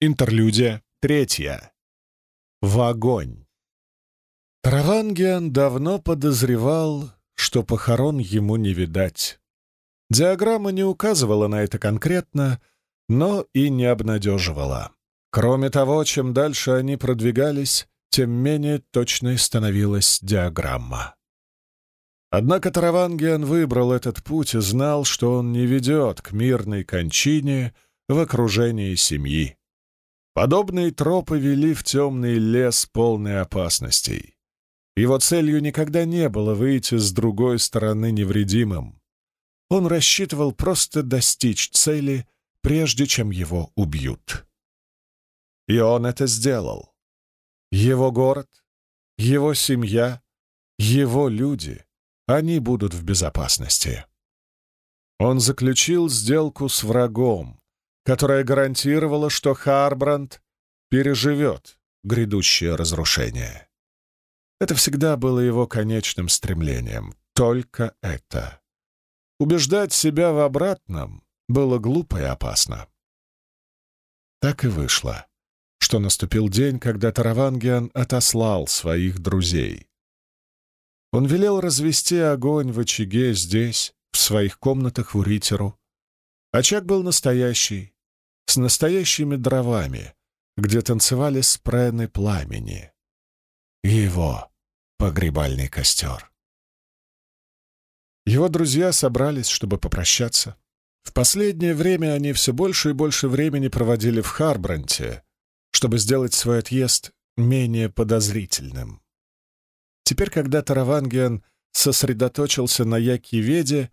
Интерлюдия третья. В огонь. Таравангиан давно подозревал, что похорон ему не видать. Диаграмма не указывала на это конкретно, но и не обнадеживала. Кроме того, чем дальше они продвигались, тем менее точной становилась диаграмма. Однако Таравангиан выбрал этот путь и знал, что он не ведет к мирной кончине в окружении семьи. Подобные тропы вели в темный лес полный опасностей. Его целью никогда не было выйти с другой стороны невредимым. Он рассчитывал просто достичь цели, прежде чем его убьют. И он это сделал. Его город, его семья, его люди — они будут в безопасности. Он заключил сделку с врагом, которая гарантировала, что Харбранд переживет грядущее разрушение. Это всегда было его конечным стремлением, только это. Убеждать себя в обратном было глупо и опасно. Так и вышло, что наступил день, когда Таравангиан отослал своих друзей. Он велел развести огонь в очаге здесь, в своих комнатах в Уритеру. Очаг был настоящий, с настоящими дровами, где танцевали спрены пламени. И его погребальный костер. Его друзья собрались, чтобы попрощаться. В последнее время они все больше и больше времени проводили в Харбранте, чтобы сделать свой отъезд менее подозрительным. Теперь, когда Таравангиан сосредоточился на Якиведе,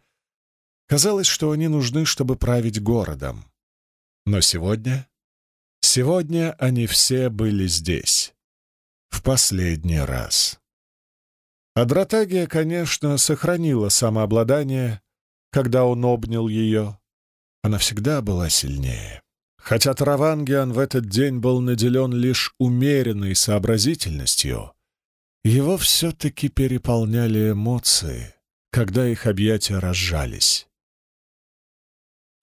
казалось, что они нужны, чтобы править городом. Но сегодня... Сегодня они все были здесь. В последний раз. Адратагия, конечно, сохранила самообладание, когда он обнял ее. Она всегда была сильнее. Хотя Таравангиан в этот день был наделен лишь умеренной сообразительностью, его все-таки переполняли эмоции, когда их объятия разжались.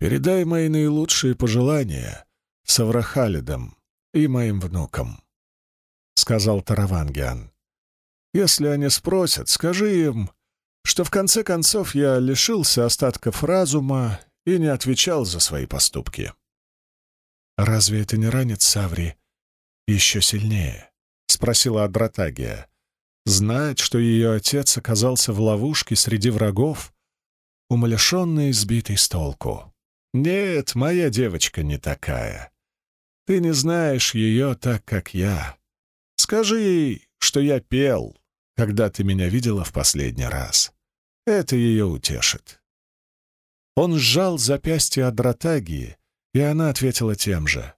«Передай мои наилучшие пожелания Саврахалидам и моим внукам», — сказал Таравангиан. «Если они спросят, скажи им, что в конце концов я лишился остатков разума и не отвечал за свои поступки». «Разве это не ранит Саври еще сильнее?» — спросила Адратагия знает, что ее отец оказался в ловушке среди врагов, умалишенный и сбитый с толку. «Нет, моя девочка не такая. Ты не знаешь ее так, как я. Скажи ей, что я пел, когда ты меня видела в последний раз. Это ее утешит». Он сжал запястье Адратагии, и она ответила тем же.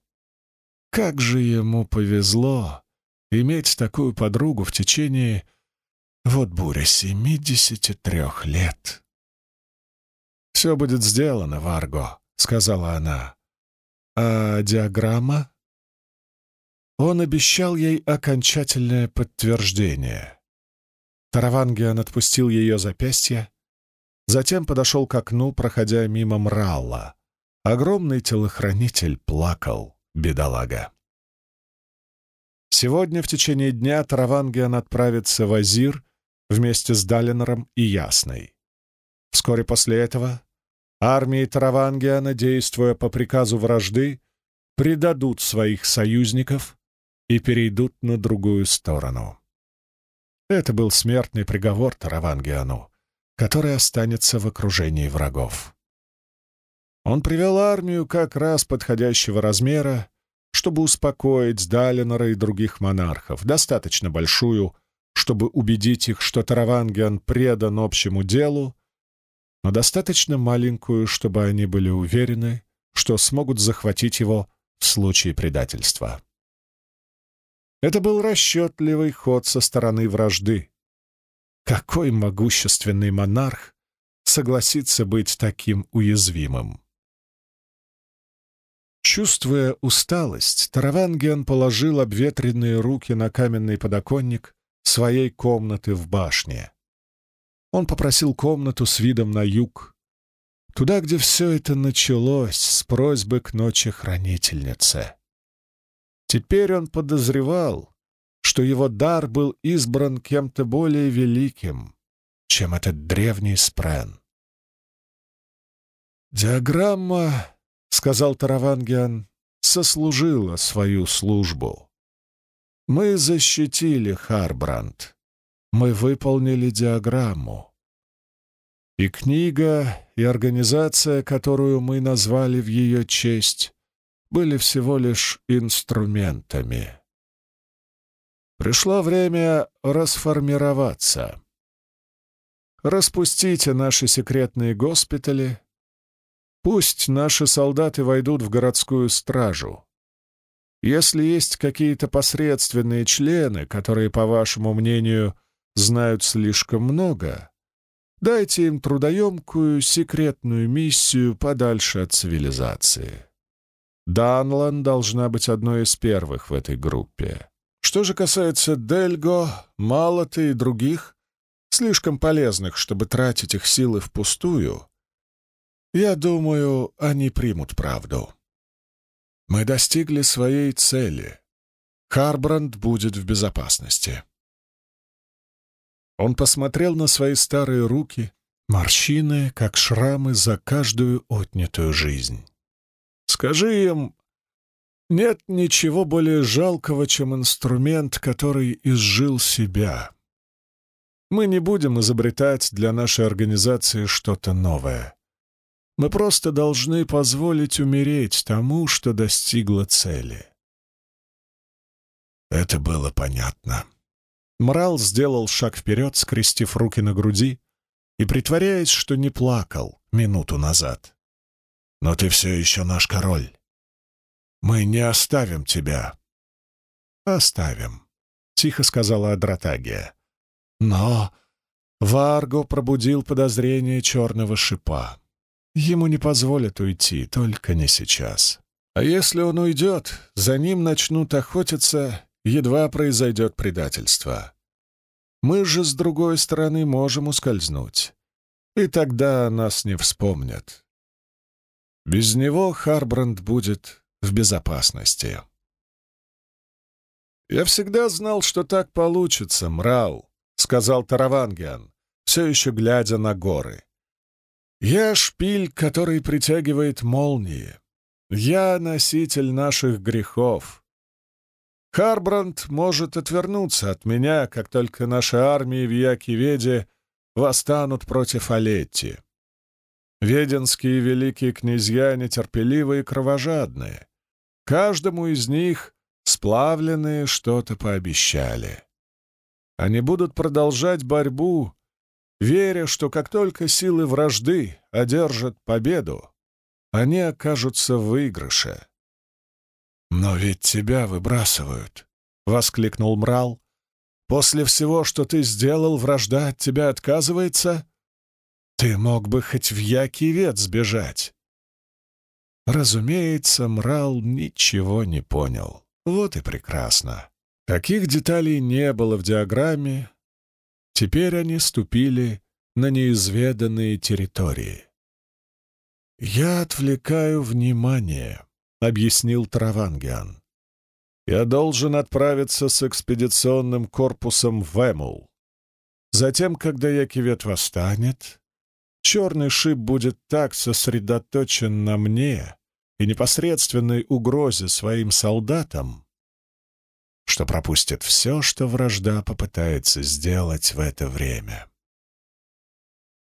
Как же ему повезло, Иметь такую подругу в течение, вот буря, семидесяти трех лет. «Все будет сделано, Варго», — сказала она. «А диаграмма?» Он обещал ей окончательное подтверждение. Таравангиан отпустил ее запястье, затем подошел к окну, проходя мимо Мралла. Огромный телохранитель плакал, бедолага. Сегодня в течение дня Таравангиан отправится в Азир вместе с Далинором и Ясной. Вскоре после этого армии Таравангиана, действуя по приказу вражды, предадут своих союзников и перейдут на другую сторону. Это был смертный приговор Таравангиану, который останется в окружении врагов. Он привел армию как раз подходящего размера, чтобы успокоить Далинора и других монархов, достаточно большую, чтобы убедить их, что Таравангиан предан общему делу, но достаточно маленькую, чтобы они были уверены, что смогут захватить его в случае предательства. Это был расчетливый ход со стороны вражды. Какой могущественный монарх согласится быть таким уязвимым? Чувствуя усталость, Таравангиан положил обветренные руки на каменный подоконник своей комнаты в башне. Он попросил комнату с видом на юг, туда, где все это началось, с просьбы к ночи хранительнице. Теперь он подозревал, что его дар был избран кем-то более великим, чем этот древний спрен. «Диаграмма, — сказал Таравангиан, — сослужила свою службу. Мы защитили Харбранд, мы выполнили диаграмму. И книга, и организация, которую мы назвали в ее честь, были всего лишь инструментами. Пришло время расформироваться. Распустите наши секретные госпитали, пусть наши солдаты войдут в городскую стражу. Если есть какие-то посредственные члены, которые, по вашему мнению, знают слишком много, дайте им трудоемкую секретную миссию подальше от цивилизации. Данлан должна быть одной из первых в этой группе. Что же касается Дельго, Малота и других, слишком полезных, чтобы тратить их силы впустую, я думаю, они примут правду. Мы достигли своей цели. Харбранд будет в безопасности. Он посмотрел на свои старые руки, морщины, как шрамы за каждую отнятую жизнь. Скажи им, нет ничего более жалкого, чем инструмент, который изжил себя. Мы не будем изобретать для нашей организации что-то новое. Мы просто должны позволить умереть тому, что достигло цели. Это было понятно. Мрал сделал шаг вперед, скрестив руки на груди и притворяясь, что не плакал минуту назад. «Но ты все еще наш король. Мы не оставим тебя». «Оставим», — тихо сказала Адратагия. «Но...» Варго пробудил подозрение черного шипа. Ему не позволят уйти, только не сейчас. А если он уйдет, за ним начнут охотиться едва произойдет предательство. Мы же, с другой стороны, можем ускользнуть, и тогда нас не вспомнят. Без него Харбранд будет в безопасности. «Я всегда знал, что так получится, Мрау», — сказал Таравангиан, все еще глядя на горы. «Я шпиль, который притягивает молнии. Я носитель наших грехов. Харбранд может отвернуться от меня, как только наши армии в Якиведе восстанут против Алетти. Веденские великие князья нетерпеливые и кровожадные. Каждому из них сплавленные что-то пообещали. Они будут продолжать борьбу, веря, что как только силы вражды одержат победу, они окажутся в выигрыше. «Но ведь тебя выбрасывают!» — воскликнул Мрал. «После всего, что ты сделал, вражда от тебя отказывается? Ты мог бы хоть в Якивет сбежать!» Разумеется, Мрал ничего не понял. Вот и прекрасно. Таких деталей не было в диаграмме. Теперь они ступили на неизведанные территории. «Я отвлекаю внимание», — объяснил Травангиан. «Я должен отправиться с экспедиционным корпусом в Эмул. Затем, когда Якивет восстанет, черный шип будет так сосредоточен на мне и непосредственной угрозе своим солдатам, что пропустит все, что вражда попытается сделать в это время».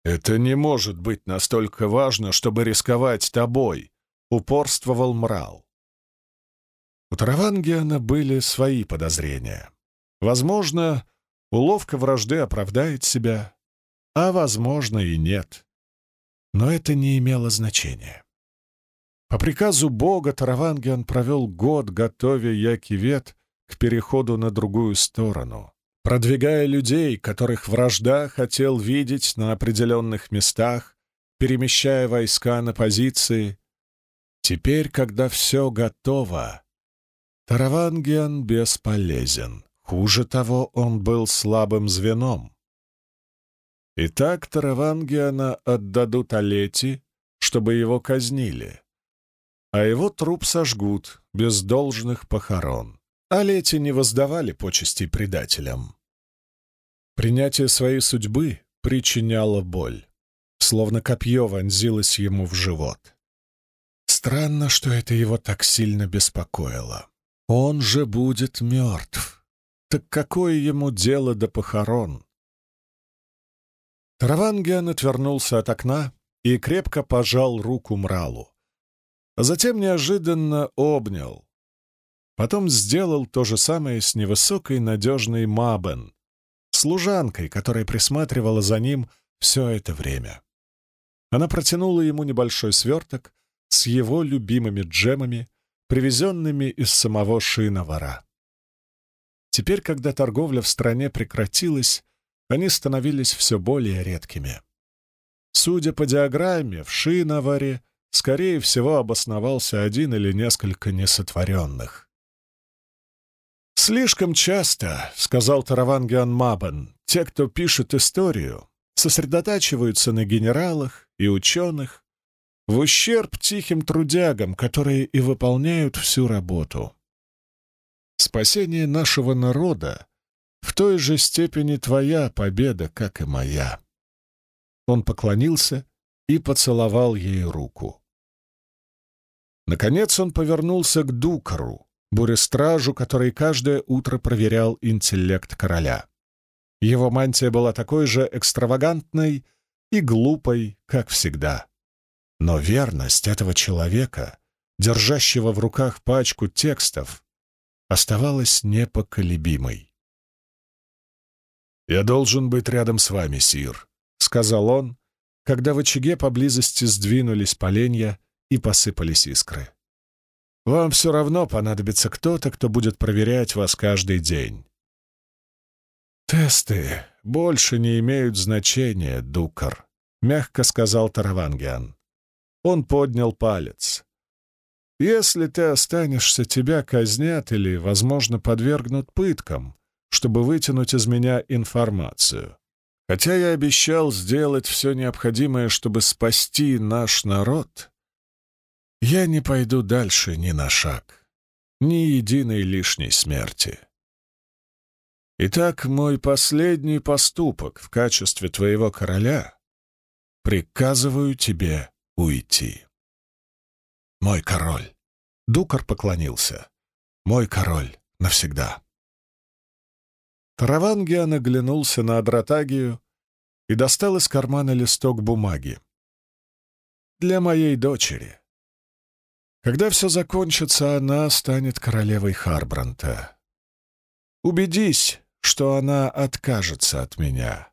«Это не может быть настолько важно, чтобы рисковать тобой», упорствовал Мрал. У Таравангиана были свои подозрения. Возможно, уловка вражды оправдает себя, а возможно и нет. Но это не имело значения. По приказу Бога Таравангиан провел год, готовя Якивет к переходу на другую сторону, продвигая людей, которых вражда хотел видеть на определенных местах, перемещая войска на позиции, Теперь, когда все готово, Таравангиан бесполезен. Хуже того, он был слабым звеном. Итак, Таравангиана отдадут Алети, чтобы его казнили. а его труп сожгут без должных похорон. А лети не воздавали почестей предателям. Принятие своей судьбы причиняло боль, словно копье вонзилось ему в живот. Странно, что это его так сильно беспокоило. Он же будет мертв. Так какое ему дело до похорон? Таравангиан отвернулся от окна и крепко пожал руку Мралу. А затем неожиданно обнял. Потом сделал то же самое с невысокой надежной Мабен, служанкой, которая присматривала за ним все это время. Она протянула ему небольшой сверток с его любимыми джемами, привезенными из самого Шиновара. Теперь, когда торговля в стране прекратилась, они становились все более редкими. Судя по диаграмме, в Шиноваре, скорее всего, обосновался один или несколько несотворенных. «Слишком часто, — сказал Таравангиан Мабан, — те, кто пишет историю, сосредотачиваются на генералах и ученых в ущерб тихим трудягам, которые и выполняют всю работу. Спасение нашего народа в той же степени твоя победа, как и моя». Он поклонился и поцеловал ей руку. Наконец он повернулся к Дукару, бурестражу, который каждое утро проверял интеллект короля. Его мантия была такой же экстравагантной и глупой, как всегда. Но верность этого человека, держащего в руках пачку текстов, оставалась непоколебимой. «Я должен быть рядом с вами, Сир», — сказал он, когда в очаге поблизости сдвинулись поленья и посыпались искры. Вам все равно понадобится кто-то, кто будет проверять вас каждый день. «Тесты больше не имеют значения, Дукар», — мягко сказал Таравангиан. Он поднял палец. «Если ты останешься, тебя казнят или, возможно, подвергнут пыткам, чтобы вытянуть из меня информацию. Хотя я обещал сделать все необходимое, чтобы спасти наш народ, я не пойду дальше ни на шаг, ни единой лишней смерти. Итак, мой последний поступок в качестве твоего короля — приказываю тебе уйти. Мой король. Дукар поклонился. Мой король навсегда. Таравангиан оглянулся на Адратагию и достал из кармана листок бумаги. «Для моей дочери», когда все закончится, она станет королевой Харбранта. Убедись, что она откажется от меня.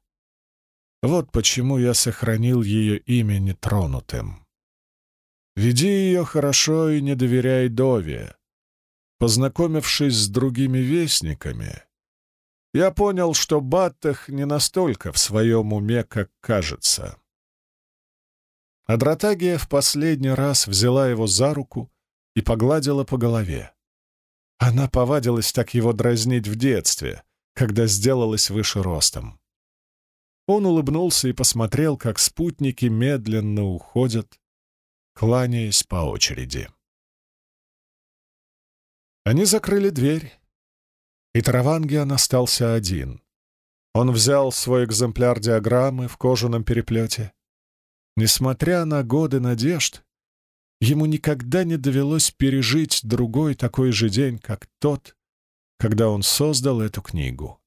Вот почему я сохранил ее имя нетронутым. Веди ее хорошо и не доверяй Дове. Познакомившись с другими вестниками, я понял, что Баттах не настолько в своем уме, как кажется. Адратагия в последний раз взяла его за руку и погладила по голове. Она повадилась так его дразнить в детстве, когда сделалась выше ростом. Он улыбнулся и посмотрел, как спутники медленно уходят, кланяясь по очереди. Они закрыли дверь, и Таравангиан остался один. Он взял свой экземпляр диаграммы в кожаном переплете Несмотря на годы надежд, ему никогда не довелось пережить другой такой же день, как тот, когда он создал эту книгу.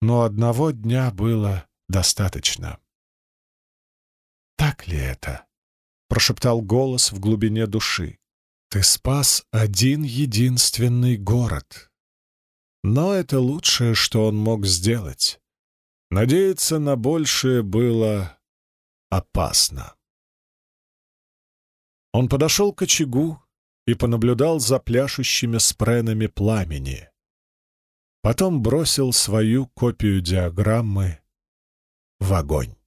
Но одного дня было достаточно. «Так ли это?» — прошептал голос в глубине души. «Ты спас один единственный город». Но это лучшее, что он мог сделать. Надеяться на большее было опасно. Он подошел к очагу и понаблюдал за пляшущими спренами пламени. Потом бросил свою копию диаграммы в огонь.